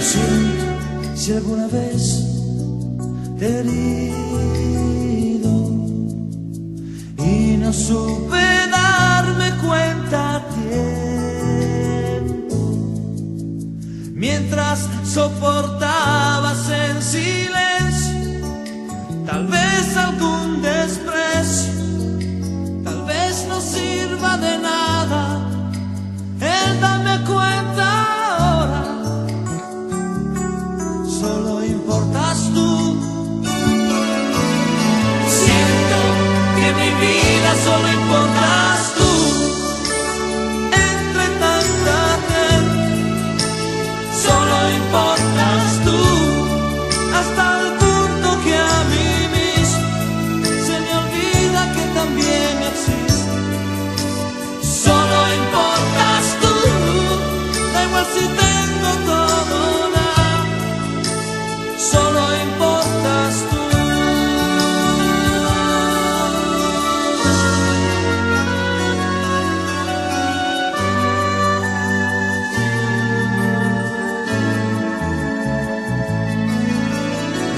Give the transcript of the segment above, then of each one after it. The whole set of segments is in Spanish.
Si alguna vez te he herido y no supe darme cuenta a tiempo mientras soportabas en silencio. Tal vez algún día. Solo importas tú, entre tanta fe, solo importas tú, hasta el...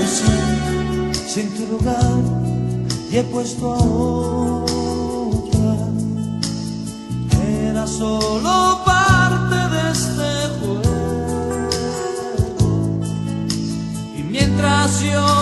decir si en tu lugar y he puesto a otra? Era solo parte de este juego y mientras yo